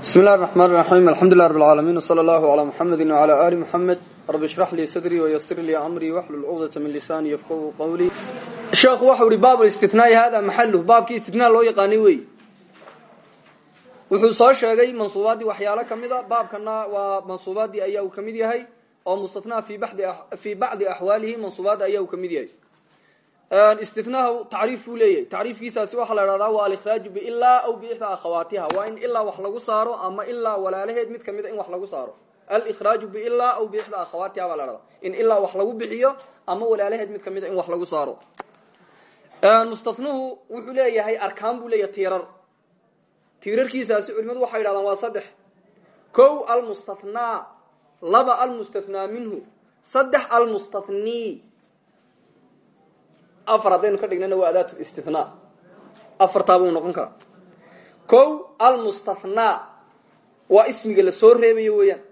bismi illahi raxmaan raxiim alxamdulilah rab lcaalamiin wsala allahu calaa muxamedi wcala ali muxamed rabi ishrax lii sadrii wayasir lii amrii waxlul cuqdata min lisaani yafqahu qawlii sheekhu waxau ihi baab istinaai hada maxaluh baabkii istinaa loo yaqaanay wey. Wuxuu soo sheegay mansuubaaddii waxyaalo ka mid a. Baabkana waa mansuubaaddii ayaa uu ka mid yahay. Oo mustathnaa fii istinahu tacriif buu leeyahay tacriifkiisaasi waxaa la dhahdaa waa alikhraaju biilaa aw biixdaa akhawaatiha. Waa in ilaa wax lagu saaro ama ilaa walaalaheed mid ka mid a in wax lagu saaro. Alikhraaju biilaa aw biixdaa akhawaatiha baa la in ilaa wax lagu bixiyo ama walaalaheed mid ka mid a in wax lagu saaro. Mustathnuhu wuxuu leeyahay arkaan buu leeyahay tiirar. Tiirarkiisaasi culimadu waxay yidhahdaan waa saddex. Kow almustathnaa laba almustathnaa minhu saddex almustathnii afar haddaynu ka dhignana waa adaat istinaa afartaa buu noqon karaa. Kow almustathnaa waa ismiga la soo reebayo weeyaan.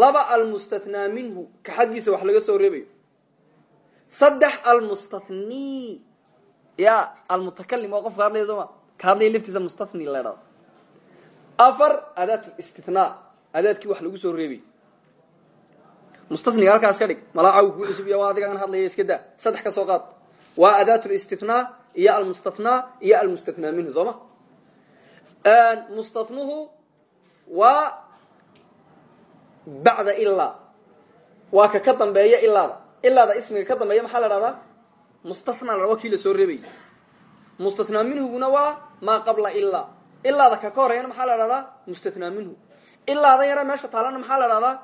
Laba almustathnaa minhu ka xaggiisa wax laga soo reebayo. Saddex almustathnii ya almutakalim waa qofka hadlaya sooma ka hadlaya laftiisa mustathni la dhado afar adaat istinaa adaadkii wax lagu soo reebay mustaniga halkaas ka dhig malaacaw ku cusub iyo waa adigaan hadlaya iska daa. Saddex ka soo qaad waa adaat listinaa iyo almustathnaa iyo almustathnaa minhu soo ma mustathnuhu waa bacda ilaa waa ka ka dambeeya ilaada ilaada ismiga ka dambeeya maxaa la dhahdaa mustathna la waa kii la soo reebay mustathnaa minhuguna waa maa qabla ilaa ilaada ka ka horeeyana maxaa la dhahdaa mustathnaa minhu. Ilaada yara meesha taalana maxaa la dhahdaa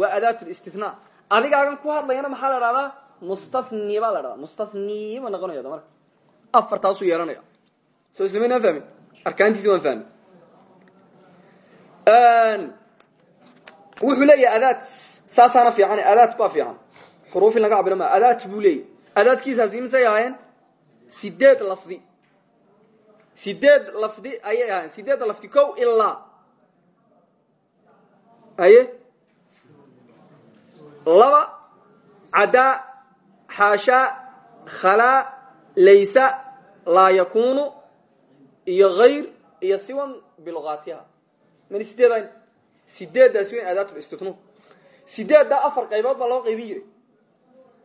waa adaat listinaa adigaagan ku hadlayana maxaa la dhahdaa mustathni baa la dhahdaa mustathni ba noqonaya marka afartaasuu yeelanaya soo islamayna fahmin? Arkaantiisi waan fahmi wuxuu leeyahay adaad saasaana fiican adaad baa fiican. Xuruuf in laga cabiro ma adaad buu leeyahy adaadkiisaasi misay ahaayeen? Sideed lafdi. Sideed lafdi ayay ahaayeen. Sideedda lafdi kow ilaa. Aye laba cadaa xaashaa khalaa laysa laa yakunu iyo hayr iyo siwan biluqaatiha man sideedan sideeddaasi wayn aadaatulistithnu sideeddaa afar qaybood baa loo qaybin jiray.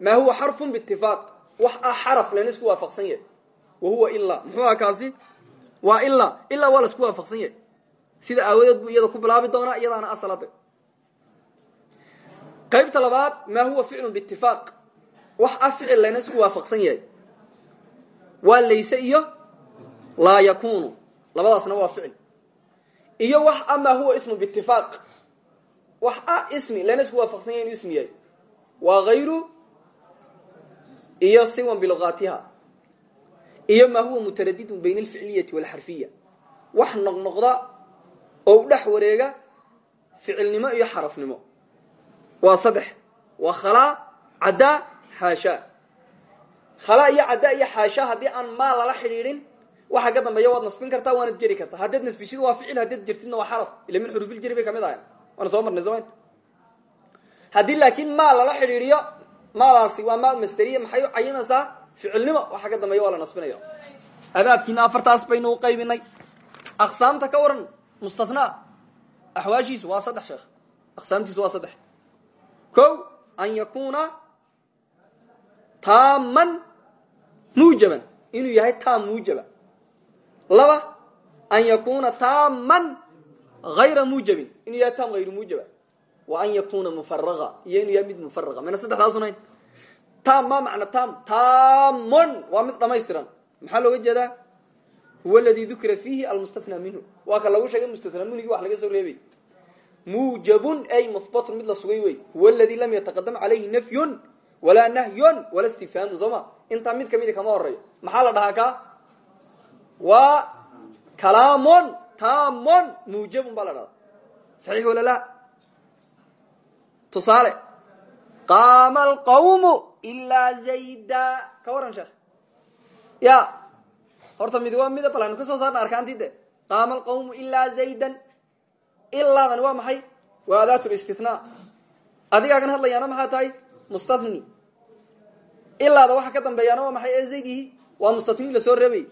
Maa huwa xarfun biitifaaq wax ah xaraf lana isku waafaqsan yahay. Wa huwa ilaa muxuu aha kaasi? Waa ilaa ilaa waa la isku waafaqsan yahay. Sida aawadeed buu iyada ku bilaabi doonaa iyadaana asalade qaybta labaad maa huwa ficlu biitifaaq wax ah ficil isku waafaqsan yahay. Waa layse iyo laa yakunu labadaasna waa ficil iyo wax ah maa huwa ismu biitifaaq wax ah ismi layna isku waafaqsan yahay ismi yahay. Waa hayru iyo siwan biluqaatiha iyo maa huwa mutaradidun bayna alficliyati walxarfiya. Wax noqnoqda oo u dhex wareega ficilnimo iyo xarafnimo. Waa saddex. Waa khalaa caddaa xaashaa khalaa iyo caddaa iyo xaashaa haddii aan maa lala xidhiidhin waxa ka dambeeya waad nasbin kartaa waanad jeri kartaa. Haddaad nasbisid waa ficil haddaad jertidna waa xaraf. Ila min xuruufiljeri bay ka mid ahayn waana soo marnay somayn haddii laakiin maa lala xidhiidhiyo maadaasi waa maa masteriya maxay u cayimaysaa ficilnimo waxa ka dambeeya waa la nasbinaya adaadkiina afartaas baynu u qaybinay aqsaamta ka waran mustathnaa axwaashiisu waa saddex sheekh. Aqsaamtiisu waa saddex. Ko an yakuna taaman muujaban. Inuu yahay taam muujaba. Laba an yakuna taaman hayra muujabin. Inuu yahay taam hayru muujaba. Wa an yakuna mufaraga iyo inuu yahay mid mufaraga mayna saddexdaasunayn taam ma macna taam. Taamon waa mid dhamaystiran. Maxaa looga jeedaa? Huwa aladi dukira fiihi almustathnaa minhu. Waa ka lagu sheegay mustathnaa minhigi wax laga soo reebay. Muujabun ay muhbatun mid la sugay wey huwa aladi lam yataqadam calayhi nafyun walaa nahyun wala istifhaamun soo ma intaa mid kamidi kama horeeyo maxaa la dhahaa ka? Waa kalaamon taamon muujabun baa la dhahdaa saxiix wala la tusaale. Qaama alqawmu ilaa zayda. Ka waran sheekh. Ya. Horta mid waa mida bal aynu ka soo saarna arkaantii de. Qaama alqawmu ilaa zaydan. Ilaadani waa maxay? Waa adaat listinaa adigaagan hadlayaana maxaa tahay mustathni ilaada waxa ka dambeeyaana waa maxay ee zaydihi waa mustatni la soo reebay.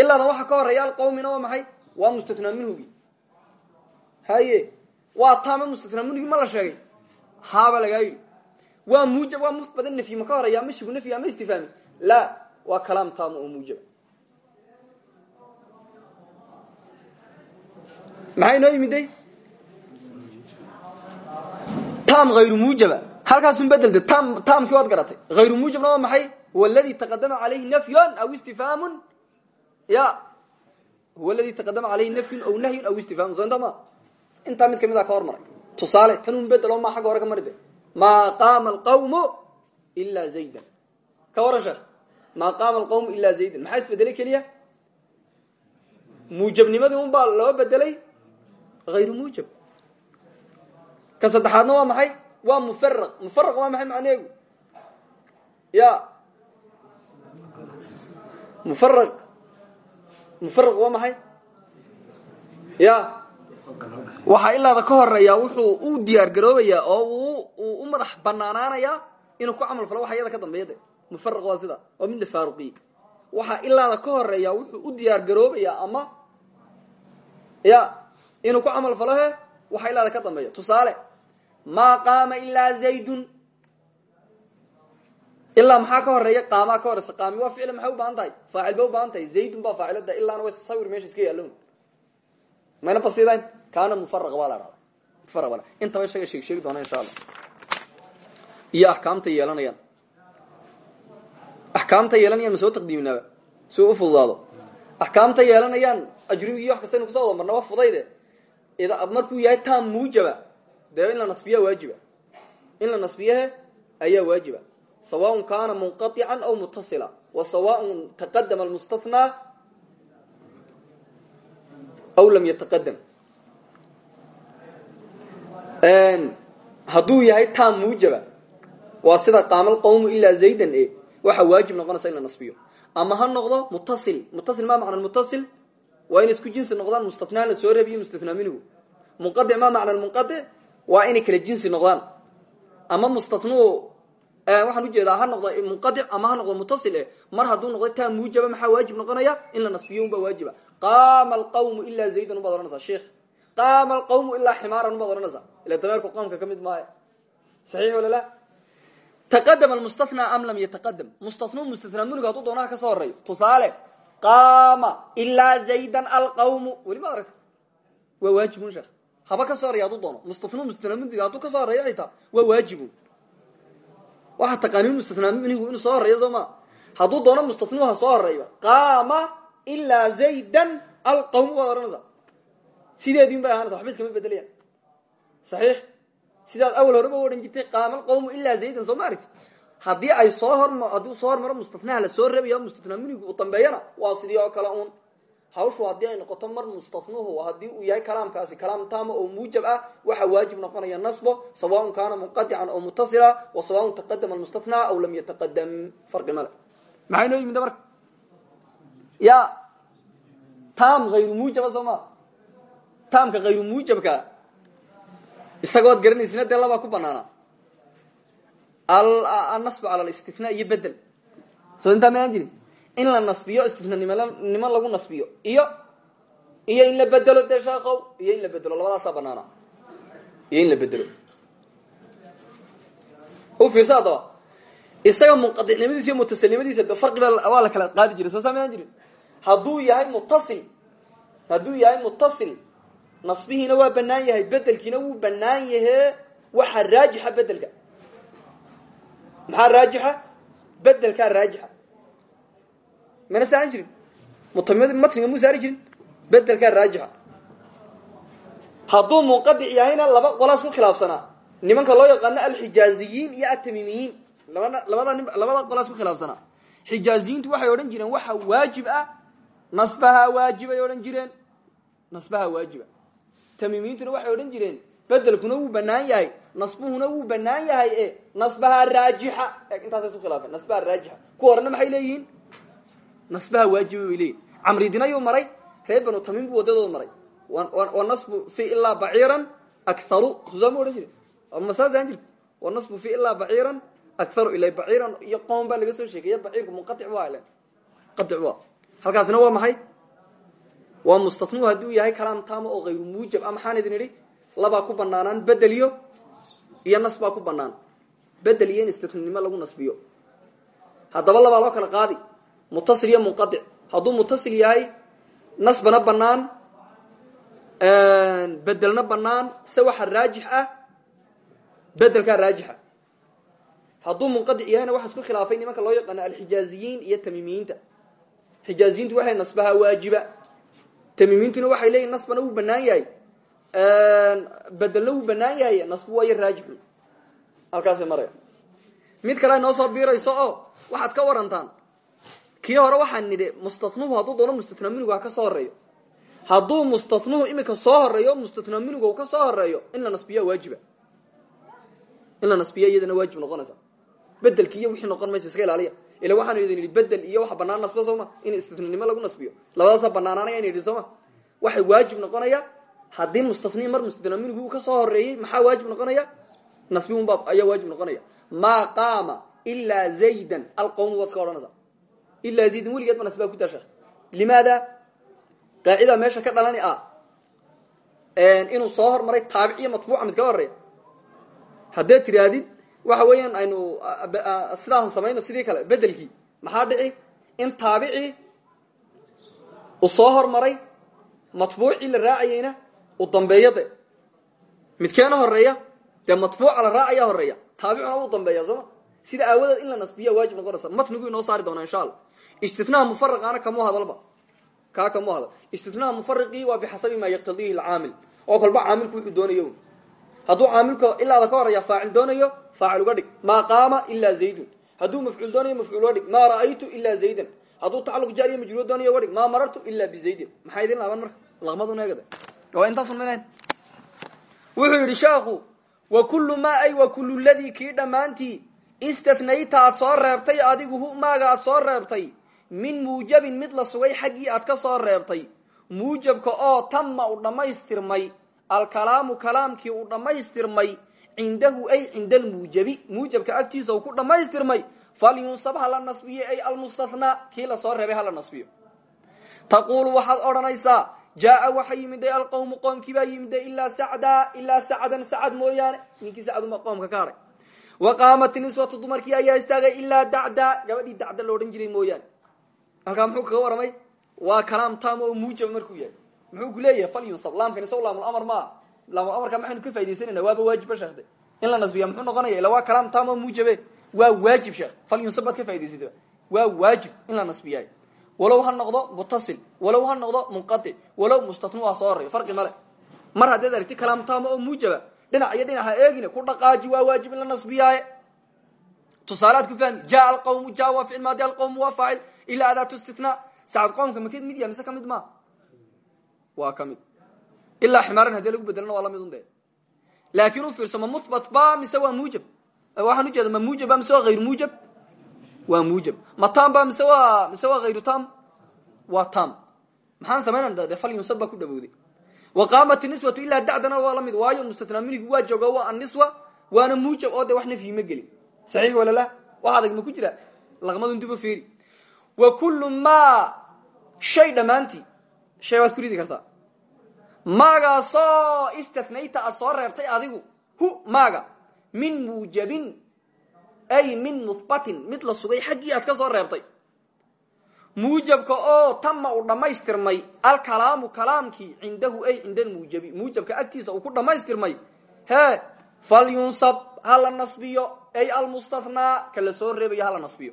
Ilaada waxa ka horreeya alqawmina waa maxay waa mustathnaa minhugi haye waa taama mustasna munigi ma la sheegay. Haaba lagaa waa muujab waa mufbada nafyi ma ka horeya ama shibu nafyi ama istifaami la waa kalaam taama oo muujaba maxay inoo yimiday tam hayru muujaba halkaasun bedelda tam taamkii waad garatay. Hayru muujabna waa maxay? Huwa aladi taqadama calayhi nafyun aw istifhaamun. Ya. Huwa aladi taqadama calayhi nafyun aw nahyun aw istifhaamun. So inta ma intaa mid ka mid a ka hormaray. Tusaale kanun bedelo maa xagga hore ka mari de maa qaama alqawmu ilaa zaydan. Ka waran sheekh. Maa qaama alqawmu ilaa zaydan. Maxaa isbedelay keliya? Muujabnimadii un baa loo bedelay hayru muujab ka saddexaadna waa maxay waa mufaraq mufaraq waa maxay macneegu? Ya. Mufaraq mufaraq waa maxay? Ya. Waxaa ilaada ka horreeya wuxuu u diyaar garoobayaa oo uu u madax banaanaanayaa inuu ku camal falo. Waxa iyada ka dambeeya de. Mufaraq sida. Waa mid la faaruqiye ilaada ka horreeya wuxuu u diyaar garoobayaa ama ya inuu ku camal falo he? Waxa ilaada ka dambeeya. Tusaale maa qaama ilaa zaydun. Ilaa maxaa ka horreeya qaamaa ka horeysa qaami waa ficla maxay u baahan tahay faacil ba u baahan tahay zaydun baa faacilada. Ilaana wa sawir meesha iska yaalon mayna basidayn kaana mufaraq baa la dhahda mufaraq baa intaba isaga sheeg sheegi doona insha allah. Iyo axkaamta yeelanayaan axkaamta yeelanayaan ma soo taqdiiminaaba? Si u fududaado. Axkaamta yeelanayaan ajribigi wax kasta inu kuso wada marna waa fudayde markuu yahay tam muujaba dee in la nasbiya waajiba in la nasbiyahe ayaa waajiba sawaaun kaana munqaican aw mutasila wa sawaaun taqadama almustanaa aw lam yataqadam hadduu yahay taam muujaba waa sida qaamal qawmu ilaa zaydan e waxaa waajib noqonaysa in la nasbiyo ama ha noqdo mutasil mutasil ma macna mutasil waa inay isku jinsi noqdaan mustanaana soo reebiyo mustana minhu munqaic ma macna munqaic waa inay kala jinsi noqdaan. Ama mustathnuu waxaan u jeedaa ha noqdo munqadic ama ha noqdo mutasil eh mar hadduu noqdo taa muujaba maxaa waajib noqonaya? In la nasbiyo unbaa waajiba. Qaama alqawmu ilaa zaydan ubaad ohanaysaa sheikh. Qaama alqawmu ilaa ximaaran ubaad ohanaysaa ila dameerku qoomka ka mid maayo. Saxiix wala la? Taqadama almustathnaa am lam yataqadam mustathnuu mustathnaa muniga hadduu doonaha ka soo horeeyo tusaale qaama ilaa zaydan alqawmu. Weli ma aragta waa waajibun sheekh haba ka horeya hadduu doono. Mustathnuu mustathnaa muniga hadduu ka soo horeeyo xitaa waa waajibun waxaa taqaaniin mustathnaa minigu inuu soo horeeyo soo ma hadduu doono mustathnuu ha soo horeeyo qaama ilaa zaydan alqawmu baad ohanaysaa sideediin bay ahaanaysa. Waxba iskama bedelayaan saxiix. Sidaad awal horeba u odhan jirtay qaama alqawmu ilaa zaydan soo ma aragti haddii ay soo hor haddii soo hormaro mustathnaha la soo reebayo mustathnaa minigu uu dambeeyana waa sidii oo kale uun hawshu haddii ay noqoto mar mustathnuhu haddii uu yahay kalaamkaasi kalaam taama oo muujab ah waxaa waajib noqonaya nasbo sawaءn kana munqadican oo mutasila wa sawaءn taqadama almustathnaa aw lam yataqadam farqi male maxay noo yimid marka ya tam hayru muujaba soo ma? Taamka hayru muujabka isagood garanaysina dee labaa ku banaana. Annasbu cala alistithnaa iyo bedel soo intaa mayaan jirin in la nasbiyo istinanimo lagu nasbiyo. Iyo iyo in la bedelo dee sheekow iyo in la bedelo labadaasaa banaana. In la bedelo. U fiirsa isaga munqadicnimadiisa iyo mutasilnimadiisa de farqiba waa la kala qaadi jiray. Soo saa mayaan jirin? Hadduu yahay mutasil hadduu yahay mutasil nasbihiina waa banaan yahay bedelkiina wuu banaan yahe waxaa raajixa bedelka maxaa raajixa? Bedelkaa raajixa mana saaran jirin. Matniga mu saari jirin. Bedelkaa raajixa. Hadduu munqadic yahayna laba qolaas ku khilaafsanaa. Nimanka loo yaqaano alxijaaziyiin iyo atamimiyiin labada qolaas ku khilaafsanaa. Xijaaziyiintu waxay odhan jireen waxa waajib ah. Nasbahaa waajibay odhan jireen. Nasbaha waajiba. Tamiimiyiintuna waxay odhan jireen bedelkuna wuu banaan yahay. Nasbuhuna wuu banaan yahay e nasbaha raajixa. Intaasay su khilaafeen nasbaha raajixa. Kuwa horena maxay leeyihiin nasbaha waajiba bay leeyihiin camridinayuu maray reer banu tamiim maray. Wanasbu fi ilaa baciiran akaru susaama odhan jire masaasaan jirta wanasbu fi ilaa baciiran akaru ila baciiran iyo baa laga soo sheekeeya baciirku munqatic bu ale qatic bu halkaasina waa maxay? Waa mustatnuhu hadduu yahay kalaam taama oo hayru muujab a maxaan idin ku banaanaan bedel iyo nas ku banaan bedel istitnanimo lagu nasbiyo. Haddaba labaa loo kala qaadi mutasil iyo munqadic hadduu mutasil yahay nasbana banaan bedelna banaan se waxa raajix ah bedelkaa raajixa hadduu munqadic yahayna waxa isku khilaafay nimanka loo yaqaano alxijaaziyiin iyo tamiimiyiinta xijaaziyiintu waxay nasbaha waajiba. Tamiimiintuna waxay leeyihiin nasbana wuu banaan yahay. Bedelna wuu banaan yahay nasbu waayo raajixun halkaasay maraya mid kale noo soo biirayso oo waxaad ka warantaan kii hore waxaan nidhi mustatnuhu hadduu doono mustatna minugu ka soo horeeyo hadduu mustatnuhu iminka soo horeeyo mustatna minugu ka soo horeeyo in la nasbiya waajiba. In la nasbiya iyadana waajib noqonaysa. Bedelki wixii noqon maysa iska ilaaliya. Ila waxaanu idin idhi bedel iyo waxa banaan nasba sooma in istitnanimo lagu nasbiyo. Labadaasa banaanaanaya in idhi sooma waxay waajib noqonaya haddii mustatni mar mustatna minugu ka soo horeeyey maxaa waajib noqonaya? Nasbi unbaa ayaa waajib noqonaya. Maa qaama ilaa zaydan alqawmu waad ilaa zaydan weligeed ba nasbaa ku daa sheekh limaada qaacida meesha ka dhalani ah inuu soo hormaray taabiciyo matbuuca mid ka horreeya haddee tiraadid waxa weeyaan aynu sidaasan samayno sidii kale bedelkii maxaa dhici in taabicii uu soo hormaray matbuucii la raacayeyna uu dambeeyo de midkeena horreeya dee matbuuca la raacaya horreeya taabicuna uu dambeeya sooma sida aawadeed in la nasbiya waajib noqonaysa matnigu inoo saari doona insha allah istitnaha mufaraqaana kamu hadalba kaa kamu hadal istitnaha mufariqii waa bixasabi maa yaqtadiihi alcaamil oo kolba caamilku wuxuu doonayo. Hadduu caamilka ilaada ka horreeya faacil doonayo faacil uga dhig. Maa qaama ilaa zaydun. Hadduu mafcuul doonayo mafcuul uga dhig. Maa ra'aytu ilaa zaydan. Hadduu tacalluq jaariya majruur doonayo uga dhig. Maa marartu ilaa bizaydin maxaa idin laaban marka? Laqmadun eegada waa intaasun minayn wuxuu yidhi sheekhu wa kullu maa ay wa kullu ladii kii dhammaantii istathnayta aad soo reebtay adigu maaga soo reebtay min muujabin mid la sugay xaggii aad ka soo reebtay. Muujabka oo tamma u dhammaystirmay alkalaamu kalaamkii uu dhammaystirmay cindahu ay cinda almuujabi muujabka agtiisa uu ku dhammaystirmay falyunsab hala nasbiyo ay almustathnaa kii la soo reebay hala nasbiyo. Taquulu waxaad odhanaysaa jaaa waxa yimiday alqowmu qoomkii baa yimiday ilaa sacdaa ilaa sacdan sacad mooyaane. Ninkii sacduma qoomka ka hadhay wa qaamat niswatu dumarkii ayaa istaagay ilaa dacdaa gabadhii dacda lo odhan jiray mooyaane halkaa muxuu kaga waramay waa kalaam tam oo muujaba markuu yahay. Muxuu ku leeyahay falyunsab laamkan isago laamlamar maa laamulamarka maxaynu ka faidaysanayna waaba waajibba sheekde in la nasbiya muxuu noqonaya ila waa kalaam tam oo muujabe waa waajib sheekh. Falyunsab baad ka faa'idaysata waa waajib in la nasbiyaay walow ha noqdo mutasil walow ha noqdo munqatic walow mustatnu ha soo farqi male. Mar haddaad aragti kalaam taama oo muujaba dhinac iyo dhinac ku dhaqaaji waa waajib in la nasbiyaaye. Tusaalead ku fahmi jaa alqawmu ja waa ficil maadi alqawmu waa faacil ilaa adaatu istitnaa sacad qoomka maked mid ya mise ka mid ma waa ka mid ilaa ximaaran haddii lagu bedelana waa la mid un de laakin u fiirso ma muhbat ba mise waa muujab waxaan ujeeda ma muujab ba mise waa hayru muujab waa muujab ma tam ba mise waa mise waa hayru tam waa tam maxaan samaynana de falyunsab baa ku dhawowday wa qaamat niswatu ilaa dacdana waa la mid waayo mustatnaa minigu waa jooga waa anniswa waana muujab oo de wax nafyi ma gelin saxiix wala la wax adag ma ku jira laqmadun dib u fiiri wa kullu ma shay dhammaantii. Shay waad ku ridi kartaa. Maagaasoo istathnayta aad soo reebtay adigu hu maaga. Min muujabin ay min muhbatin mid la sugay xaggii aad ka soo reebtay. Muujabka oo tama uu dhammaystirmay alkalaamu kalaamkii cindahu ay cinda almuujabi muujabka agtiisa uu ku dhammaystirmay hee falyunsab hala nasbiyo. Ay almustathnaa ka la soo reebayo hala nasbiyo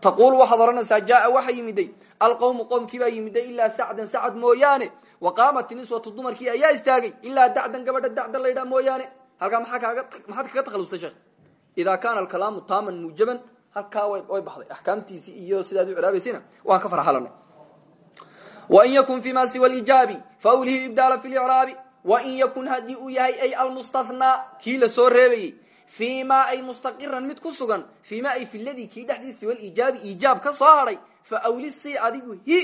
taquul waxaad odhanaysaa jaaa waxa yimiday. Alqowmu qoomkii baa yimiday ilaa sacdan sacad mooyaane. Wa qaamat niswatu dumarkii ayaa istaagay ilaa dacdan gabadha dacda laydhaa mooyaane. Halkaa maxaad kaga takhalustay sheekh? Idaa kaana alkalaamu taaman muujaban halkaa way baxday. Axkaamtiisii iyo sidaad u ciraabaysayna waan ka farxalanay wain yakun fi ma siwa lijaabi faawlihi ibdaala fi licraabi wain yakun haddii uu yahay ay almustathnaa kii la soo fii ma ay mustaqiran mid ku sugan fii ma ay fi ladii kii dhexdii siwa lijaabi iijaab ka soo hadhay fa awli si adigu hi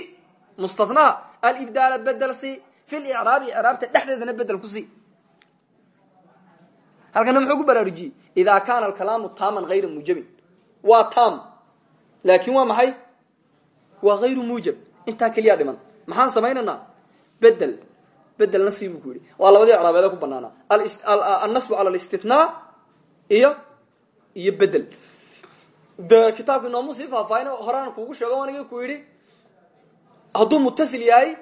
mustathnaha alibdaala bedel si fi licraabi icraabta dhexdeedana bedel ku si halkana muxuu ku baraarujiyey idaa kaana alkalaamu taaman hayra muujabin waa tam laakin waa maxay waa hayru muujab intaa keliyaa dhiman maxaan samaynaynaa bedel bedelna si buu ku yidhi waa labadii icraabeede ku banaana annasbu cala alistithnaa iyo iyo bedel. De kitaabka inoomu sii faahfaahin horaan kuugu sheego anigi ku yidhi hadduu mutasil yahay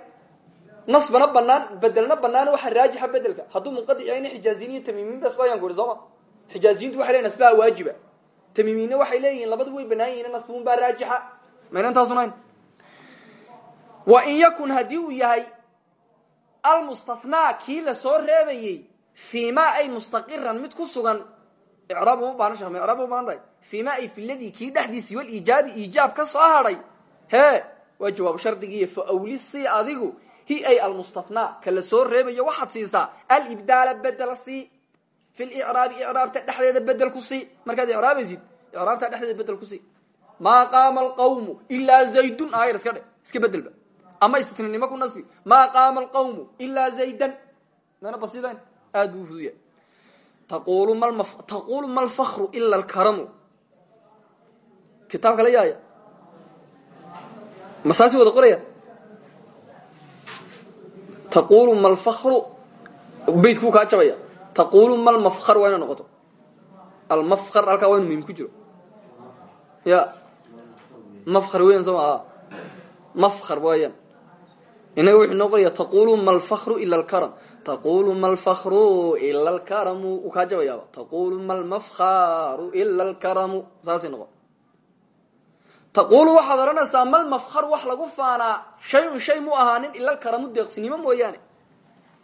nasbana banaan bedelna banaan waxa raajixa bedelka. Hadduu munqadic yahayna xijaaziyin iyo tamiimiin bas bayaan ku ihi sooma xijaaziyiintu waxay leyin nasbaha waajiba. Tamiimiinna waxay leeyihiin labadu way banaan yihiin nasbun baa raajixa. Mayna intaasunayn wa in yakun haddii uu yahay almustathnaa kii la soo reebayey fii ma ay mustaqiran mid ku sugan icraab uma baahna shekh icraab uma baahan tahay fii ma ay filadii kii dhexdiisii wal iijaabi iijaab ka soo hadhay hee waa jawaabu shardigiiyo fa awli si adigu. Hi ay almustathnaa ka la soo reebayo waxaad siisaa. Alibdaala bedela sii fi licraabi icraabta dhexdeeda bedel ku sii markaad icraabaysid icraabta dhexdeeda bedel ku sii maa qaama alqawmu ilaa zaydun. Aayar iska dhe iska bedelba ama istitnanimo ku nasbi. Maa qaama alqawmu ilaa zaydan. Mana basidayn aad buu ufuduya taqulu ma lfakru ila alkaramu kitaabka la yaaya masaasi wada qoraya taqulu ma lfakru beytkuu kaa jabaya taqulu ma lmafkar waa ina noqoto almafkar halkaa waa inu mim ku jiro ya mafkar weyan soo maa mafkar waayaan inaga wuxuu noo qoraya taqulu ma lfakru ila alkaram taqulu ma lfakru ila alkaramu uu kaa jabayaaba taqulu ma lmafkaru ila alkaramu saasay noqon taqulu waxaad odhanaysaa mal mafkar wax lagu faanaa shayun shay mu ahaanin ila alkaramu deeqsinimo mooyaane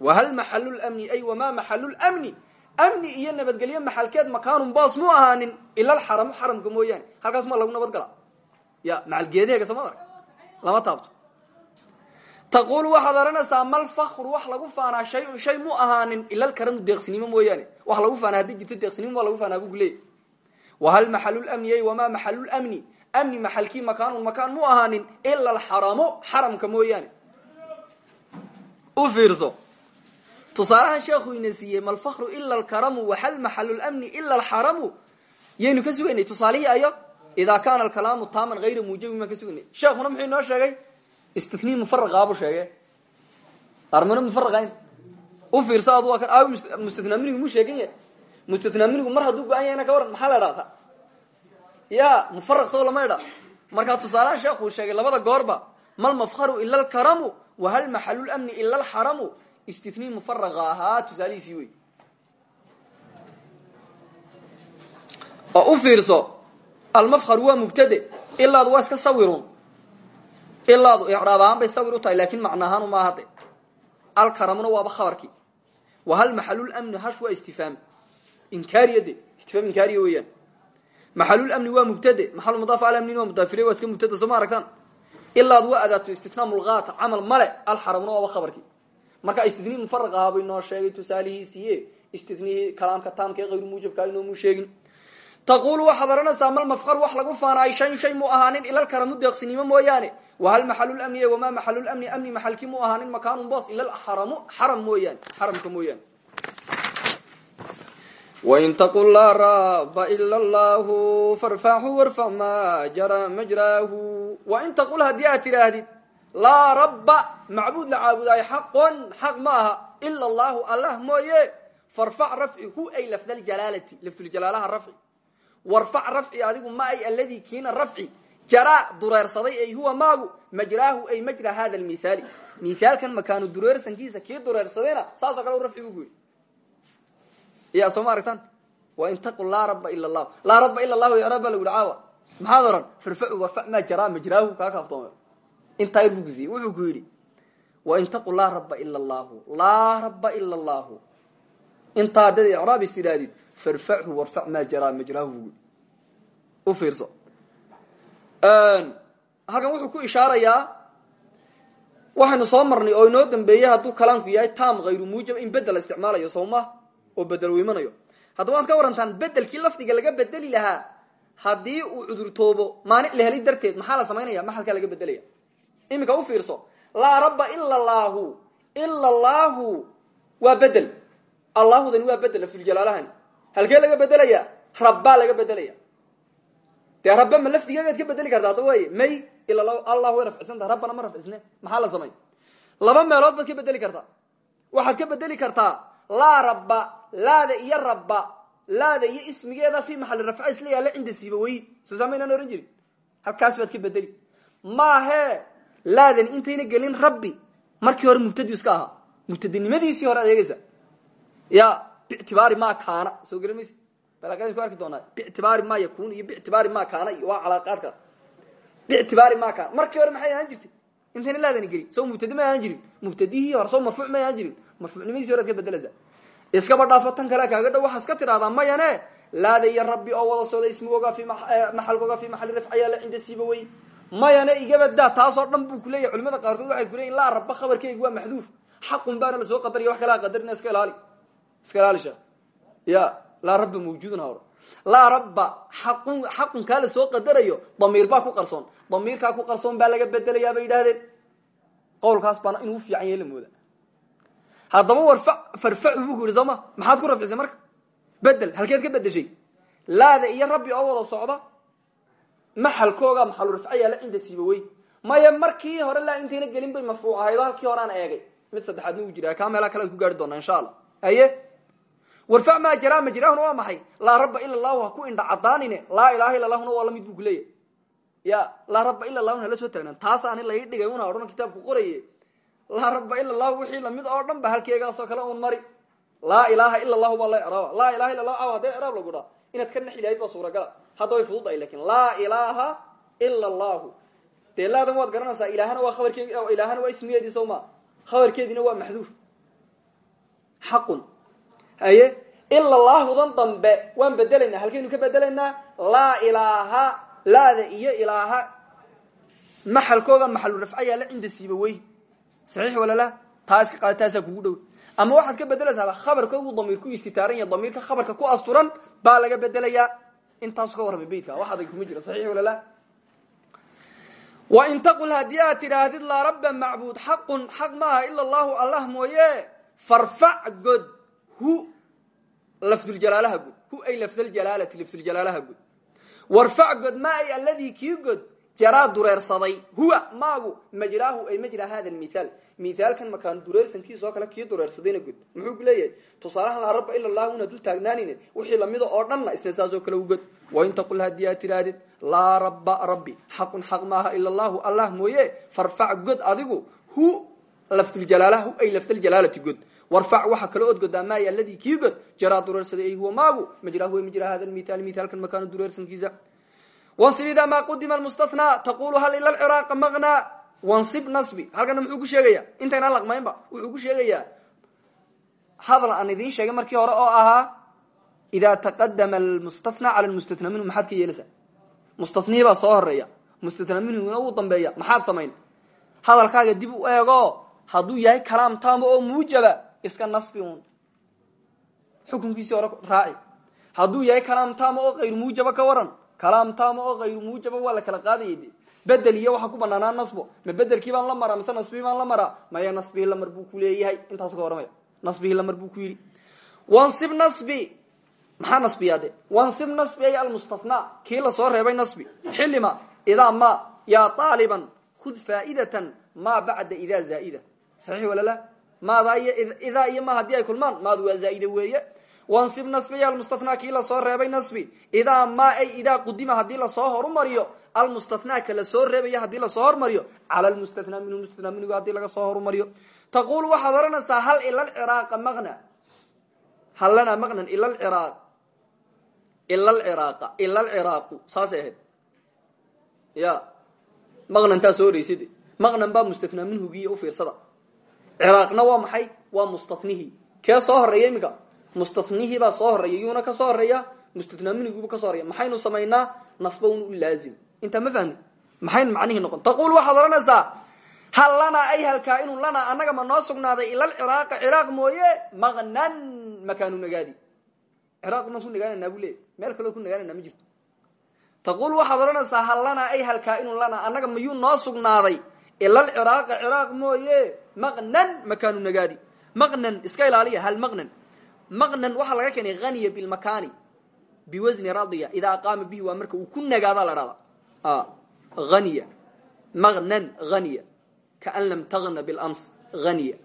wahal maxalu lmni ay wamaa maxalu lmni amni iyo nabadgelyo maxalkeed makaanun boos mu ahaanin ila alxaramu xaramka mooyaane halkaas ma lagu nabad gala ya macalgeedaheega sama arag lama taabto taqulu waxaad odhanaysaa mal fakru wax lagu faanaa shayun shay mu ahaanin ila alkaramu deeqsinimo mooyaane. Wax lagu faanaa haddii jirto deeqsinimo waa lagu faanaa bugu leeyay wahal maxalu lmni ay wamaa maxalu lmni amni? Maxalkii makaanun makaan mu ahaanin ila alxaramu xaramka mooyaane. U fiirso. Tusaalahan sheekhu ina siiyey malfakru ila alkaramu waxal maxalu lmni ila alxaramu yaynu ka sugaynay tusaalihii ayo idaa kaana alkalaamu taaman hayra muujabin baan ka sugaynay. Sheekuna muxuu inoo sheegay istithnii mufaraqaabu sheege armano mufaraqayn u fiirso adu waa aawi mustathnaa minigu mu sheegan yahay? Mustathnaa minigu mar hadduu go-an yahayna ka waran maxaa la idhahda ya mufaraq soo lama idha markaa tusaalahan sheekuu sheegay labada goorba mal mafkaru ila alkaramu wahal maxalu lmni ila alxaramu istithnii mufaraqa ahaa tusaalihiisii wey oo u fiirso almafkar waa mubtade ilaadu waa iska sawirun ilaadu icraab bay sawir u tahay laakiin macna ahaan uma ahade alkaramuna waaba khabarkii wahal maxalulmni hash waa istifhaam inkaariya de istifhaam inkaariya weeyaan. Maxalulmni waa mubtade maxal mudaaf alamnin waa mudaafile waa iska mubtade soo ma aragtaan? Ilaadu waa adaato istithnaa mulqaata camal male alxaramuna waaba khabarkii marka istithnii mufaraq ahaa bay noo sheegay tusaalihiisiiye istithnii kalaamka taamka ee hayru muujabka inoomu sheegin taqulu waxaad odhanaysaa mal mafkar wax lagu faanaay shay shay mu ahaanin ila lkaramu deeqsinimo mooyaane. Wahal maxalu lmni wamaa maxalu lmni amni maxalkii mu ahaanin makaanun boos ila xaramu xaram mooyaane xaramka mooyaane. Wain taqul laa raba ila allahu farfaxu warfac ma jara majraahu. Wain taqul haddii aad tidhaahdid laa rabba la caabudaayo xaqon xaq ma aha allahu allah mooye. Farfac rafci hu ay lafdaljaalaalati lafduljalaalaha rafci warfac rafci adigu ma ay alladii kiina rafci. Jaraa dureersaday ay huwa maagu majraahu ay majra hada lmithaali mithaalkan makaanu dureersankiisa kii dureersadayna saasoo kale u rafci bu ku yidhi. Ya soo ma aragtaan? Wain taqul laa raba ila allahu laa raba ila allahu icraab baa lagu yihi caawa. Maxaad oran farfacu warfac maa jaraa majraahu kaa kaaftoome intaa yar buu ku siiyey. Wuxuu ku yidhi wain taqul laa raba ila allahu laa raba ila allahu intaa haddaad icraab is tidhaahdid farfachu warfac maa jaraa majraahu buu u fiirso. Halkan wuxuu ku ishaarayaa waxaynu soo marnay oo inoo dambeeyey hadduu kalaamku yahay tam hayru muujab in bedel la isticmaalayo soo ma oo bedel wiimanayo haddaba waad ka warantaan bedelkii lafdiga laga bedeli lahaa haddii uu cudurtoobo maanic la helay darteed maxaa la samaynaya maxalkaa laga bedelaya iminka u fiirso laa raba ila allahu ila allahu waa bedel allahudani waa bedel lafduljalaalahani halkee laga bedelaya rabbaa laga bedelaya dee rabbe ma lafdigeegaad ka bedeli karta hadda wey may ila allah way rafcisanta rabbana ma rafcisne. Maxaa la samay? Laba meelood baad ka bedeli kartaa. Waxaad ka bedeli kartaa laa rabba laada iyo rabba laada iyo ismigeeda fi maxali rafca isla yaalla cinda sibawey soo saamaynaan ohan jirin. Halkaas baad ka bedeli. Maahe laadan intayna gelin rabbi. Markii hore mubtadi iska ahaa. Mubtadinimadiisii hore adeegeysa ya bictibaari ma kaana soo geli mayse balaqadin ku arki doonaa bictibaari ma yakun iyo bictibaari ma kaana waa calaaqaadka bictibaari ma kaana markii hore maxay ahaan jirtay intayna laadani gelin soo mubtadi ma ahaan jirin mubtadihii hore soo marfuuc ma ahaan jirin marfuucnimadiisi hore ad ka bedeleysa iskaba dhaafo kaaga dhow waxaa iska tidhahdaa mayane laada iyo rabbi oo wada socda ismigooga fi maxalkooga fi maxali rafc ayaa la cinda siiba wey mayane igabadaa taasoo dhan buu kuleeyahy culimada qaarkood waxay kuleeyihin laa rabba khabarkeygi waa maxduuf xaqun baana la soo qadariya wax kalaa qadarina iska ilaali iska ilaali sheekh ya laa rabba mawjuudun hawr. Laa rabba xaqun xaqun kaa la soo qadarayo damiir baa ku qarsoon. Damiirkaa ku qarsoon baa laga bedelayaa bay yidhahdeen qowlkaas baana inuu fiican yahay mooda haddaba warfa farfacu buu ku yidhi soo ma maxaad ku rafcisay marka? Bedel halkeed ka bedeshay laada iyo rabbi oo wada socda maxalkooga maxalu rafca yaalla cinda sibawey maya markii hore laa intayna gelin bay marfuuc ahaydo halkii hore eegay. Mid saddexaadna uu jira kaa meelaa kale ku gaari doonaa insha allah. Haye warfac maa jaraa majraahuna waa maxay? Laa rabba ila allahu ha ku indha cadaanine laa ilaha illa lahuna waa la mid buu kuleeyahy ya laa rabba ila lahuna hala soo taagnaan. Taas ani lai dhigay una odhan kitaabku qoraye. Laa rabba ila allahu wixii la mid oo dhan ba halkeegaasoo kale un mari. Laa ilaha ila allahu baa la icraaba laa ilaha illa lahu aw haddee icraab lagu dhaa inaad ka naxi lahayd baa suuragala. Hadda way fududahay laakiin laa ilaha ila allahu dee laadan waad garanaysaa ilaahana waa khabarkeedi ilaahana waa ismigeedii soo ma waa maxduuf. Xaqun haye ila laahudan dambe waan bedelaynaa. Halkaynu ka bedelaynaa? Laa ilaaha laada iyo ilaaha. Maxalkooga maxalu rafca yaalla cinda sibawey saxiix walala taa iska qaada taasaa kugu dhow. Ama waxaad ka bedelaysaaba khabarkoogu damiir ku istitaaran ya damiirka khabarka ku asturan baa laga bedelayaa. Intaasu ka warramay beytka wax adag kuma jiro. Saxiix walala wain taqul haddii aad tidhaahdid laa rabba macbuud xaqun xaq maaha ila allahu allah mooye farfac god hu lafduljalaalaha god hu ay lafdaljalaalati lafduljalaalaha god warfac god ma ay alladii kii god jaraa dureersaday. Huwa maagu majraahu ay majra hada mithaal mithaalkan makaan dureersankiisa oo kale kii dureersadayna god muxuu ku leeyahay? Tusaalahan laa rabba ila allahu una dul taagnaanine wixii lamida oo dhanna isna saasoo kale u god. Wain taqul haddii aad tidhaahdid laa rabba rabbi xaqun xaq maaha ila allahu allah mooye farfac god adigu hu lafduljalaalaha hu ay lafdaljalaalati god warfac waxa kala od godaa maay alladii kii god jaraa dureersaday ay huwa maagu majraahu ay majra hada mithaal mithaalkan makaanu dureersankiisa. Wansib idaa maa qudima mustathnaa taqulu hal ila lciraaqa maqnaa wansib nasbi. Halkana muxuu ku sheegaya intaynaan laqmaynba wuxuu ku sheegayaa. Hadal aan idiin sheegay markii hore oo ahaa idaa taqadama almustathnaa cala lmustathnaa minhu maxaad ka yeelaysaa? Mustathnihii baa soo horreeya mustathnaa minhuna uu dambeeya maxaad samayn? Hadalkaaga dib u eego hadduu yahay kalaam taamo oo muujaba iska nasbi un xukunkiisii hore raaci. Hadduu yahay kalaam taamo oo kayr muujaba ka waran kalaam taamo oo kayru muujaba waa la kala qaadayay de bedel iyo waxaa ku banaanaa nasbo. Ma bedelkii baan la maraa mise nasbihii baan la maraa? Maya nasbihii lamar buu ku leeyahay. Intaasu ka waramaya nasbihii lamar buu ku yidhi. Wansib nasbi. Maxaa nasbiyaa de wansib nasbi ay almustathnaa kii la soo reebay nasbi. Xilima idaa ma yaa aaliban khud faa'idatan ma bacda idaa zaa'ida. Saxiix walala maadaa iyo idaa iyo ma haddii ay kulmaan maadu waa zaa'ida weeye. Wansib nasbi almustathnaa kii la soo reebay nasbi. Idaa ma ay idaa qudima haddii la soo horumariyo almustathnaa ka la soo reebaya haddii la soo hormariyo cala lmustathnaa minhu mustathnaa minhu haddii laga soo horumariyo. Taqulu waxaad odhanaysaa hal ila lciraaqa maqna. Hal lanaa maqnan ila lciraaq ila lciraaqa ila lciraaqu saasay ahayd. Ya maqnantaa soo horeysade maqnan baa mustathnaa minhugiiy ufiirsada ciraaqna waa maxay? Waa mustathnihii kee soo horreeya iminka mustathnihii baa soo horreeya yuuna ka soo horreeya mustathnaa minhugiibu ka soo horeya maxaynu samaynaa? Nasbon u laazim. Intaa ma fahmi? Maxaynu macnihii noqon? Taqul waxaad odhanaysaa hal lanaa ay halkaa-inu lanaa? Annaga ma noo sugnaaday ila lciraaqa ciraaq mooye? Maqnan makaanu nagaadi. Ciraaq maan ku nagaananaa buu meel kaloo ku nagaananaa ma jirto. Taqul waxaad odhanaysaa hal lanaa ay halkaa-inu lanaa? Annaga mayuu noo sugnaaday? Ila lciraaqa ciraaq mooye maqnan makaanu nagaadi. Maqnan iska ilaaliya hal maqnan. Maqnan waxaa laga keenay haniya bilmakani biwasni radiya. Idaa qaama bihi waa marka uu ku nagaada la dhahda haniya maqnan haniya kaan lam tagna bilams aniya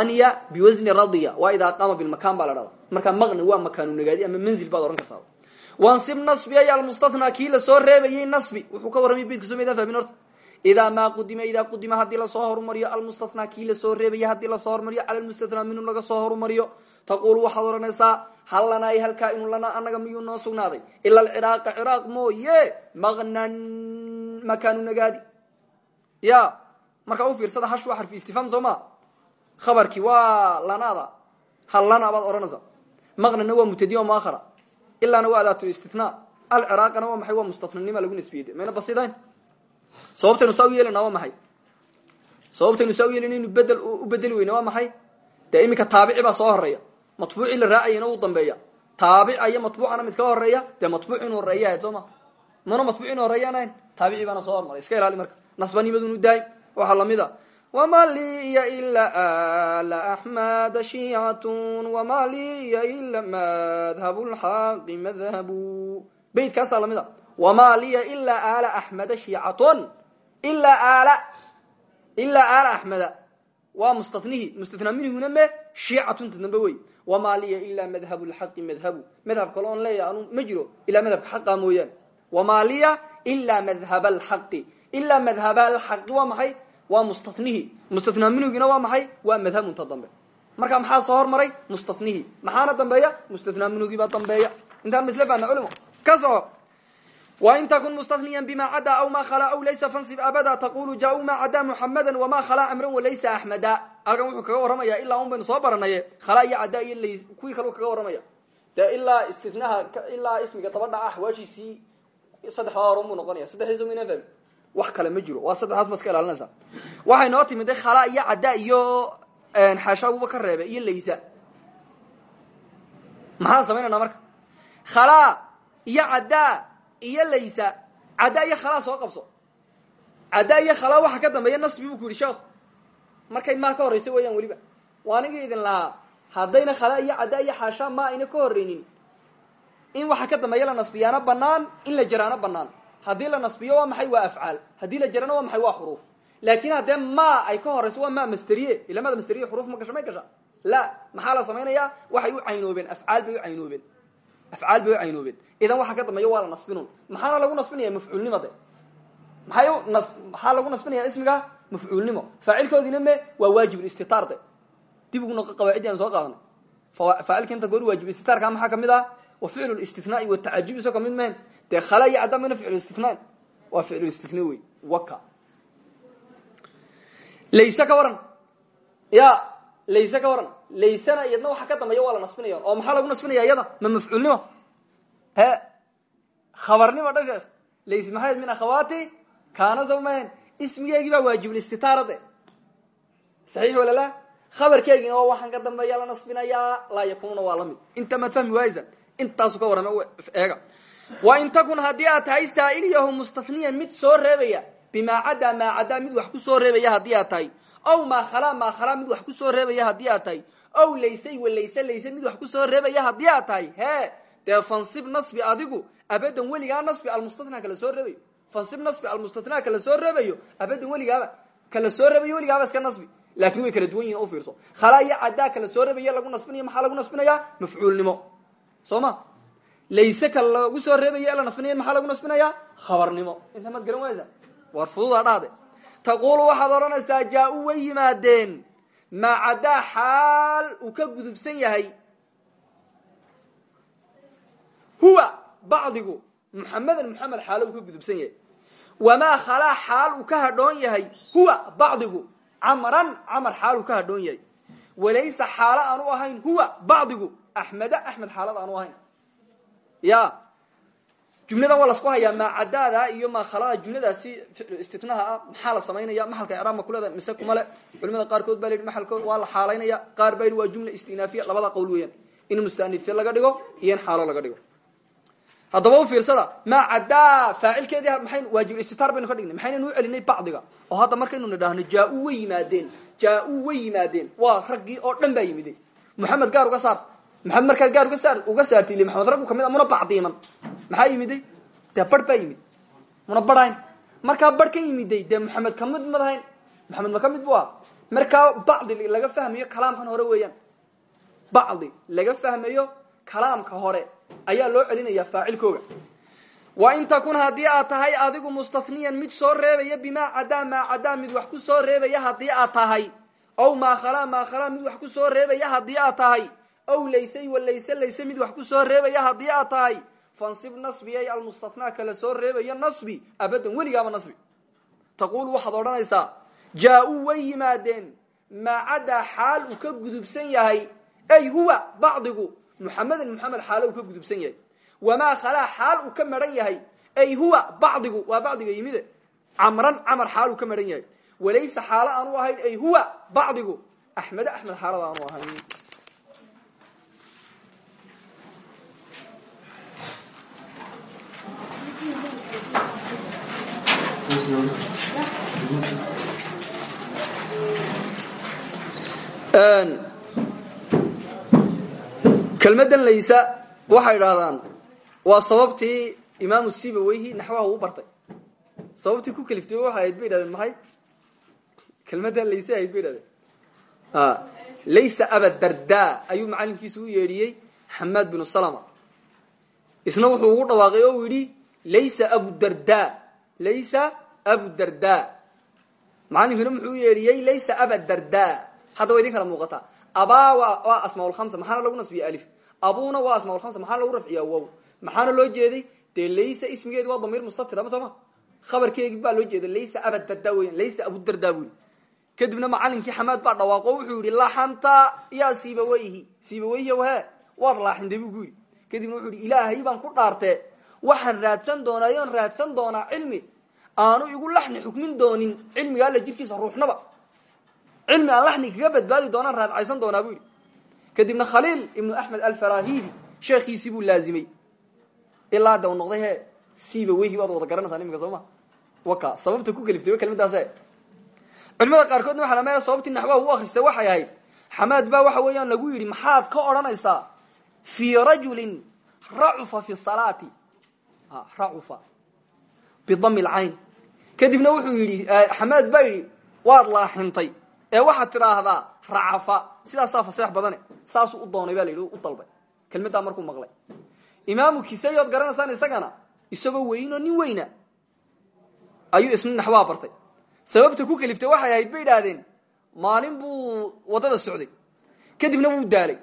aniya biwasni radiya. Waa idaa qaama bilmakan baa la dhahda markaa maqni waa makaanu nagaadi ama manzil baad ohan kartaa. Wansib nasbi ay almustathnaa kii la soo reebayey nasbi. Wuxuu ka warramay bidka soo maydaan fahmin horta idaa maa qudima idaa qudima haddii la soo horumariyo almustathnaa kii la soo reebaya haddii la soo horumariyo cala lmustathnaa minhu laga soo horumariyo taquulu waxaad odhanaysaa hal lanaa i halkaa inu lanaa anaga miyuu noo sugnaaday ila alciraaqa ciraaq mooye maqnan makaanu nagaadi ya markaa u fiirsada hash waa xarfi istifhaam soo ma khabarkii waa lanaada hal lana baad odhanaysaa maqnanna waa mubtadi o muahara ilaana waa adaatu istina alciraaqana waa maxay waa mustathnanima lagu nisbiyey sababtaynu saa u yeelana waa maxay? Sababtaynu saa u yeelana inu bedel u bedeli weyna waa maxay? Dee iminka taabici baa soo horreeya matbuucii la raacayana uu dambeeya. Taabica iyo matbuucana mid ka horreeya dee matbuuc inu horreeya ahayd soo ma? Mana matbuuc inu horeeyaan ahayn taabici baana soo hormaray. Iska ilaali marka. Nasbanimadunu daay. Waxaa la mid a wma liya ila ala axmada shiicatun wama liya ila madhab lxaqi madhabu. Beytkaasaa la mid a wama liya ilaa aala axmeda shiicatun ilaa aala ilaa aala axmeda waa mustatnihi mustatnaa minhuna me shiicatun ta dambe wey wama liya ilaa madhab lxaqi madhabu madhab kale oon leeyahay anu ma jiro ilaa madhabka xaqa mooyaane wama liya ilaa madhab alxaqi ilaa madhab alxaqi waa maxay waa mustatnihi mustatnaa minhugina waa maxay waa madhabunta dambe marka maxaa soo hormaray mustatnihi maxaana dambeeya mustatnaa minhugii baa dambeeya intaan ma isla fahna culimo ka soco wain takun mustatniya bima cadaa aw ma khalaa aw laysa fansib abada taqulu jaa ma cadaa muxamada wama khalaa camran walaysa axmeda halkan wuxuu kaga warramaya ilaa un baynu soo baranaye khalaa iyo cadaa iyo lays kuwii kaleu kaga warramaya dee ilaa istinaha ilaa ismiga daba dhaca axwaashiisii saddexdaa horan buu noqonaya saddexdiisa mayna fahmi wax kale ma jiro waa saddexdaas ba iska ilaalinaysa waxay noo timid khalaa iyo caddaa iyo xaasha abuba ka reebe iyo laysa maxaan samaynayna marka khalaa iyo caddaa iyo laysa caddaa iyo khalaa soo qabso. Caddaa iyo khalaa waxa ka dambeeya nasbi bu ku yidhi sheekhu markay maa ka horraysa weeyaan weliba. Waa anigii idin lahaa. Haddayna khalaa iyo caddaa iyo xaasha ma ayna ka horreynin in waxa ka dambeeya la nasbiyaana banaan in la jaraana banaan haddii la nasbiyo waa maxay? Waa afcaal. Haddii la jarana waa maxay? Waa xuruuf. Laakin haddee ma ay ka horeyso waa ma masteriye. Ilamada masteriye xuruuf ma gasha may gasha? La maxaa la samaynaya waxay u caynoobeen afcaal bay u caynoobeen afcaal bay caynoobeen. Idan waxa ka dambeeya waa la nasbinun. Maxaana lagu nasbinaya mafcuulnimo de? Maxay maxaa lagu nasbinaya ismiga? Mafcuulnimo. Faacilkoodina me waa waajib istitaar de. Dib ugu noqo qawaacidi aan soo qaadano faacilka inta goori waajib istitaarka maxaa ka mid ah? Wa ficlu listinaai watacajub isoo ka mid mehen dee khala iyo cadda mayna ficlu istina waa ficlu istina wey waka layse ka waran. Ya layse ka waran laysena iyadna waxa ka dambeeya waa la nasbinaya oo maxaa lagu nasbinaya iyada? Ma mafcuulnimo. He khabarnimo dhashees lays maxayd min akhawaati? Kaana sawmahen ismigeegii baa waajibulistitaara de saxiix wala la khabarkeegiina waa waxaan ka dambeeya la nasbinayaa laa yakununa waa la mid inta maad fahmi waaysan. Intaasu ka warrama eega. Wain takun haddii aad tahay saa'ilyahu mustaniyan mid soo reebaya. Bimaa cadaa maa cadaa mid wax ku soo reebaya haddii aad tahay ow maa khalaa maa khalaa mid wax ku soo reebaya haddii aad tahay. Ow laysay wa layse layse mid wax ku soo reebaya haddii aad tahay. Hee dee fansib nasbi adigu abadan weligaa nasbi almustathnaa kala soo reebayo. Fansib nasbi almustathnaa kala soo reebayo abadan weligaaba kala soo reebayo weligaaba iska nasbi. Laakin way kala duwan yihiin u fiirso. Khalaa iyo cadaa kala soo reebaya lagu nasbinaya maxaa lagu nasbinayaa mafcuulnimo. Soo ma? Layse lagu soo reebaya la nasbinaya maxaa lagu nasbinayaa khabarnimo. Inta maad garan waysa war fududaa dhahde taqulu waxaad odhanaysaa jaa-u way yimaadeen. Maa cadaa xaal uu ka gudubsan yahay. Huwa bacdigu muxamedan muxamed xaalo uu ka gudubsan yahay. Wamaa khalaa xaal uu ka hadhoon yahay. Huwa bacdigu camran camar xaal uu ka hadhoon yahay. Walaysa xaalo aanu ahayn. Huwa bacdigu axmeda axmed xaalad aanu ahayn. Ya jumladan waa lasku hayaa maa cadaada iyo maa khalada jumladaasi ficlu istinaha ah maxaa la samaynaya maxalka icraab ma kuleeda mise kuma le culimada qaarkood baa la yidhi waa la xaalaynaya qaar baa yidhi waa jumla istinaafiya labada qowl weeyaan in mustanifya laga dhigo iyo in xaalo laga dhigo. Haddaba u fiirsada maa cadaa faacilkeedii maxay waajib istitaar baynu ka dhignay maxaynanu u celinay bacdiga oo hadda markaynu nidhaahno jaa-u way yimaadeen jaa-u waa raggii oo dhan baa yimide moxamed gaar uga saar maxamed markaad gaar uga saar uga saarti ile maxamed raggu ka mid a muna bacdiiman maxaa yimiday? Dee barh baa yimid. Muna barhayn. Markaa barh ka yimiday dee maxamed ka mid madahayn maxamed ma ka mid bu aha markaa bacdi laga fahmayo kalaamkan hore weeyaan. Bacdi laga fahmayo kalaamka hore ayaa loo celinaya faacilkooga. Wa in takun haddii aad tahay adigu mustafniyan mid soo reebaya bimaa cadaa maa cadaa mid wax ku soo reebaya haddii aad tahay. Ow maa khalaa maa khalaa mid wax ku soo reebaya haddii aad tahay. Ow laysay wa layse layse mid wax ku soo reebaya haddii aad tahay fansib nasbi ay almustafnaa kala soo reebaya nasbi abadan weligaaba nasbi. Taquulu waxaad odhanaysaa jaa-uu way yimaadeen maa cadaa xaal uu ka gudubsan yahay ay huwa bacdigu muxamedan muxamed xaalo uu ka gudubsan yahay. Wamaa khalaa xaal uu ka maran yahay ay huwa bacdigu waa bacdiga yimide. Camran camar xaal uu ka maran yahay. Walaysa xaalo aanu ahayn ay huwa bacdigu. Axmede axmed xaalada aanu ahayn kelmadan laysa waxay idhahdaan waa sababtii imaamu sibaweyhi naxwaha uu bartay. Sababtii ku keliftay waxay ahayd bay idhahdeen maxay? Kelmadan layse ahayd bay idhahdeen. Laysa abadarda ayuu macalinkiisu u yeedhiyey xamaad binu salama. Isna wuxuu ugu dhawaaqay oo yidhi laysa abudarda laysa abudarda macalinkuna muxuu u yeedhiyey laysa abadarda hadda wa idin kala muuqataa abaa waa asmaaulkhamsa maxaana lagu nasbiya alif? Abuna waa asmaaulkhamsa maxaana lagu rafciya wow maxaana loo jeeday? Dee laysa ismigeedi waa damiir mustatir ama sooma? Khabarkeegi baa loo jeeda laysa abadarda weyan laysa abudarda bu yidhi kadibna macalinkii xamaad baa dhawaaqo wuxuu yihi laxanta yaa sibaweyhi sibaweyhi he waad laaxintay bu ku yidhi. Kadibna wuxuu yihi ilaahay baan ku dhaartee waxaan raadsan doonaa raadsan doonaa cilmi aanu igu laxni xukmin doonin cilmiga alla jirkiisa ruuxnaba cilmi aan laxni kaga badbaadi doonaan raadcaysan doonaa buu yidhi. Kadibna khaliil ibnu axmed alfarahidi sheekhiisii buu laazimay. Ilaa da u noqday he sibaweyhi baad wada garanaysaa iminka soo ma waka sababta ku keliftay wa kelmadaase culimada qaarkoodna waxa lamaya sababtii naxwaha u akristay waxay ahayd xamaad baa waxa weeyaan lagu yidhi maxaad ka odhanaysaa fii rajulin racufa fi salaati. Racufa bidami lcayn kadibna wuxuu yidhi xamaad baa yidhi waad laaxintay ee waxaad tidhaahdaa racafa sidaasaa faseex badane saasuu u doonay ba la yidhi u dalbay. Kelmaddaa markuu maqlay. Imaamu kisey ood garanaysaan isagana isagoo weynoo nin weyna ayuu isna naxwaha bartay. Sababta ku keliftay waxay ahayd bay idhaahdeen maalin buu waddada socday. Kadibna wuu daalay.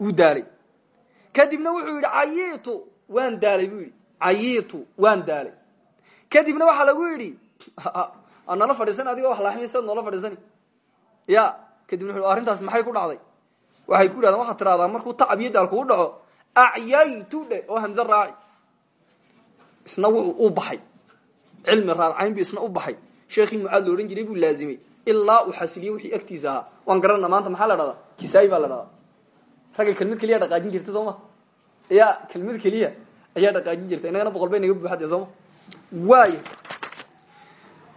Wuu daalay. Kadibna wuxuu yidhi cayiitu waan daalay buu yidhi. Cayiitu waan daalay. Kadibna waxaa lagu yidhi nala fadhiisan adigoo wax laaxmaysa noola fadhiisani. Ya kadibna wuxu arrintaas maxay ku dhacday? Waxay ku yidhahdeen waxaad tidhahdaa markuu daal kugu dhaco acyaytu dhe oo hamze raaci. Isna wuxuu u baxay. Cilmi raadcayn bu isna u baxay. Sheekhii mucaad lo odhan jiray buu laazimay. Ilaa uu xasiliye wixii agtiisa ahaa. Waan garanana maanta maxaa la dhahdaa? Kisaayi baa la dhahdaa. Ragga kelmad keliya dhaqaajin jirta soo ma? Ya kelmad keliya ayaa dhaqaajin jirta. Inagana boqol bay naga buuxade sooma waay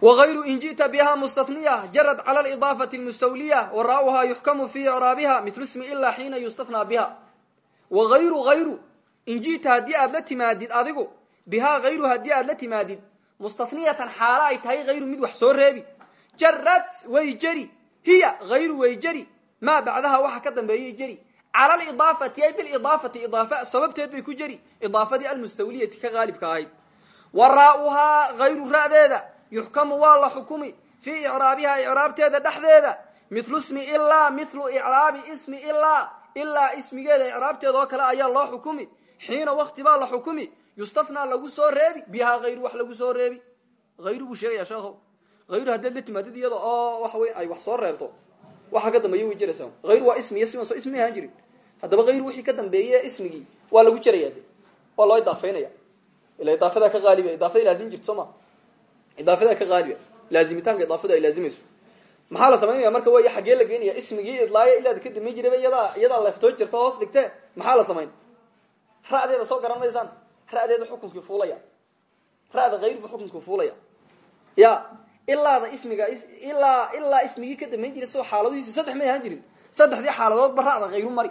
wغayru in jiئta bha mustaniya jarad calى اضاafaة اmustawliya waraauha yuxkamu fi craabiha mil smi ila xiina yustathnaa biha wغayru hayru in jiئta haddii aad la timaadid adigu bihaa hayru haddii aad la timaadid mustaniyatan xaalo ay tahay hayru mid wax soo reebi jarad way jeri hiya hayru way jeri maa bacdaha waxa ka dambeeyay jeri cala idaafati ay bilidaafati idaafa sababteed bay ku jeri idaafadii almustawliyati ka qaalibka ahayd waraauhaa hayru ra'deeda yuxkamu waa la xukumi. Fii icraabiha icraabteeda dhexdeeda. Milu smi ilaa milu icraabi ismi ilaa ilaa ismigeeda icraabteeda oo kale ayaa loo xukumi. Xiina wakti baa la xukumi. Yustathnaa lagu soo reebi. Bihaa hayru wax lagu soo reebi. Hayru buu sheegaya sheekho hayru haddaad la timaadid iyada oo waxa wey ay wax soo reebto. Waxa ka dambeeya way jiraysaa hayru waa ismi iyo siman soo ismi ahaan jirin. Haddaba hayru wixii ka dambeeye ismigii waa lagu jaraya de waa loo idaafeynaya ila idaafada ka qaaliba laazimitaanka idaafada ay laazimayso maxaa la samaynaya marka way xaggee la geenaya ismigii idlaaya ilaad ka dambeyn jiraba iyadaa iyadaa leeftoo jirta hoos dhigtee maxaa la samayn ra'deeda soo garan maysaan ra'deeda xukunkii fuulaya. Ra'da hayr bu xukunkii fuulaya. Ya ilaada ismiga ilaa ilaa ismigii ka dambeyn jiray soo xaaladihiisi saddex may ahaan jirin. Saddexdii xaaladoodba ra'da hayru mari.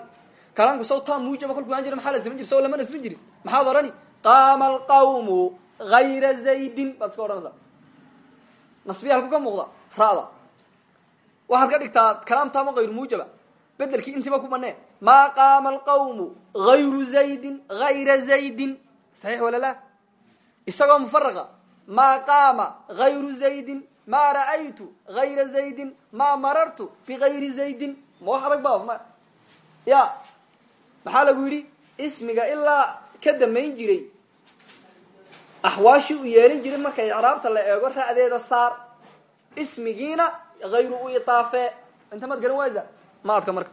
Kalaanku saw tam muujaba kolku ahaan jira maxaa la samayn jir? Saw lama nasbin jirin. Maxaad odhani? Qaama alqawmu hayra zaydin baad iska odhanaysaa nasbiya halku ka muuqda ra'da waxaad ka dhigtaa kalaamtaama hayru muujaba. Bedelkii intiiba ku banee. Maa qaama alqawmu hayru zaydin hayra zaydin. Saxiix wala la isagoo mufaraqa maa qaama hayru zaydin maa ra'aytu hayra zaydin maa marartu bigayri zaydin. Ma wax adag ma ya maxaa lagu ismiga ilaa ka jiray axwaashii u yeelin jiray marka icraabta la eego ra'deeda saar ismigiina hayru u idaafe inta maad garan maadka marka.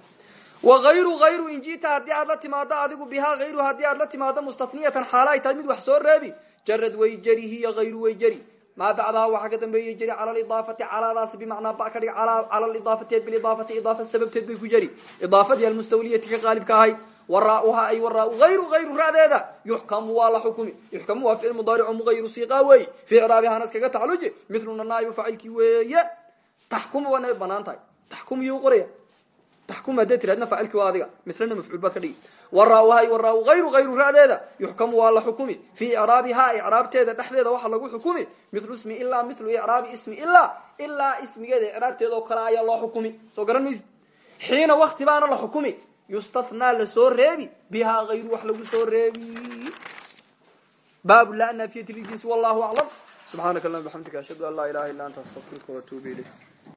Wagayru hayru in ji'ta haddii aad la timaado adigu bihaa hayru haddii aad la timaado mustatniyatan xaala ay wax soo reebi. Jarad way jeri hiya hayru way jeri maa bacdaha waxaa ka dambeeyey jeri cala lidaafati calaadaasi bimacnaa ba ka dhig cala lidaafati bilidaafati idaafa sababteed bay ku jeri idaafadii almustawliyati ka qaalibka ahayd waraauha ay waraa ayru ayru ra'deeda. Yuxkamu waa la xukumi. Yuxkamu waa ficil mudaarico muayru siiqa wey. Fii icraabihaana iskaga tacluji miluna naayo facilkii weeye. Taxkum waana bannaan tahay. Taxkum iyo qoraya. Taxkum hadday tirahdna faacilkii waa adiga. Milana mafcuul baad ka dhigi. Waraauha waraa ayru ayru ra'deeda. Yuxkamu waa la xukumi. Fii icraabihaa icraabteeda dhexdeeda waxaa lagu xukumi. Milu ismi ilaa milu icraabi ismi ilaa ilaa ismigeeda icraabteeda oo kale ayaa loo xukumi. Soo garan maysid xiina wakti baana la xukumi yustathnaa la soo reebi bihaa hayru wax lagu soo reebi baabu la nafiyati ljinsi wallahu aclam subxaanaka allahuma bxamdika ashhadu an laa ilaha illa anta astaqfiruka watuubu ilayk